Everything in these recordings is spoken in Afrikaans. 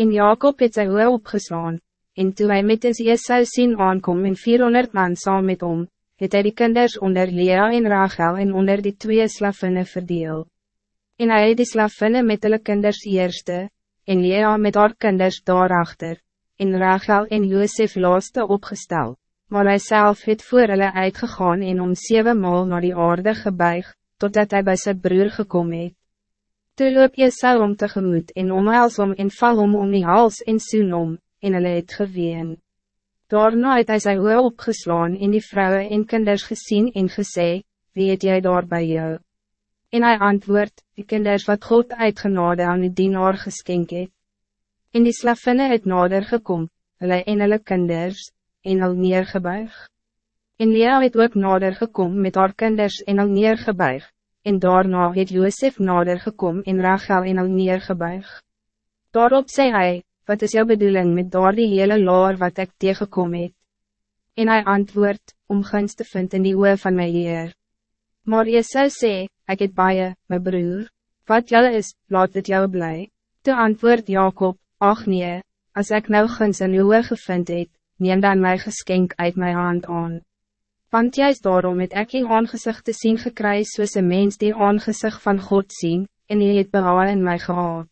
En Jacob het sy oor opgeslaan, en toe hy met is Esau sien aankom en 400 man saam met hom, het hy die kinders onder Lea en Rachel en onder die twee slavinne verdeel. En hy het die slavinne met hulle kinders eerste, en Lea met haar kinders daarachter, en Rachel en Josef laaste opgestel, maar hij zelf het voor hulle uitgegaan en om zeven maal naar die aarde gebuig, totdat hij bij zijn broer gekomen het. Toe loop Esau om tegemoet en omhels om en val om om die hals en soen om, en hulle het geween. Daarna het hy sy oor opgeslaan en die vrouwen en kinders gezien en gesê, wie het jy daar bij jou? En hij antwoord, die kinders wat God uitgenade aan die dienaar geskenk het. En die slavinne het nader gekom, hulle en hulle kinders, en al neergebuig. En Lea het ook nader gekom met haar kinders en al neergebuig, en daarna het Josef nader gekom en Rachel en al neergebuig. Daarop zei hij, wat is jouw bedoeling met daar die hele laar wat ik tegenkom het? En hij antwoord, om gunst te vinden in die oor van my Heer. Maar je zou sê, ik het baie, my broer, wat jelle is, laat het jou blij. Toe antwoord Jacob, ach nee, als ik nou gunst in die oor gevind het, neem dan my geskenk uit mijn hand aan. Want juist daarom het ek die aangezicht te zien gekry soos een mens die aangezicht van God zien, en die het behaal in my gehad.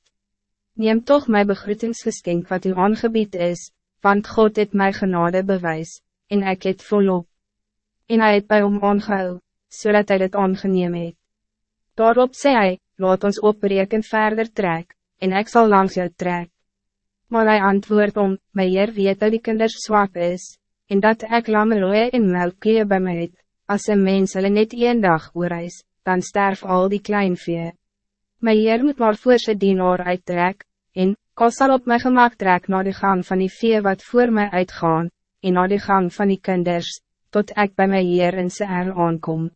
Neem toch my begroetingsgeskenk wat u aangebied is, want God het my genade bewys, en ek het volop. En hy het by hom aangehou, zodat hij dit aangeneem het. Daarop sê hy, laat ons opreken verder trek, en ik zal langs jou trek. Maar hij antwoord om, my Heer weet dat die kinders swak is, en dat ek lammeloe en melkee by my het, as een mens hulle net een dag oorreis, dan sterf al die kleinvee. My Heer moet maar voor sy dienaar uittrek, en, kos sal op my gemak trek na die gang van die vee wat voor mij uitgaan, en na die gang van die kinders, tot ik bij my Heer in sy er aankom.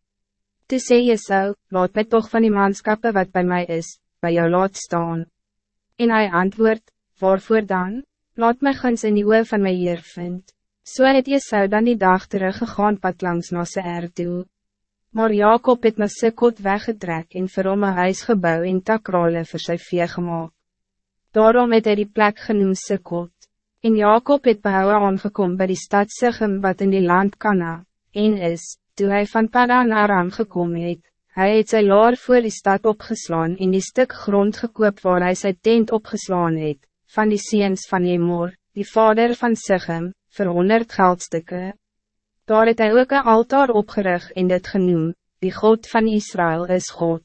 Toe sê jy so, laat my toch van die manskappe wat bij mij is, bij jou laat staan. En hij antwoord, waarvoor dan? Laat my guns in die oor van my Heer vind. So het Esau dan die dag teruggegaan pad langs na sy er toe. Maar Jacob het na Sikkot weggedrek en vir hom een huis gebouw en takrale vir sy vee gemaakt. Daarom het hy die plek genoem Sikkot. En Jacob het behouwe aangekom bij die stad Sichem wat in die land Kana, en is, toe hy van Padan Aram gekom het, hy het sy laar voor die stad opgeslaan en die stuk grond gekoop waar hij sy tent opgeslaan het, van die seens van Jemor, die vader van Sichem, voor honderd geldstukken. Daar het hy ook een altaar opgerig in dit genoem, die God van Israël is God.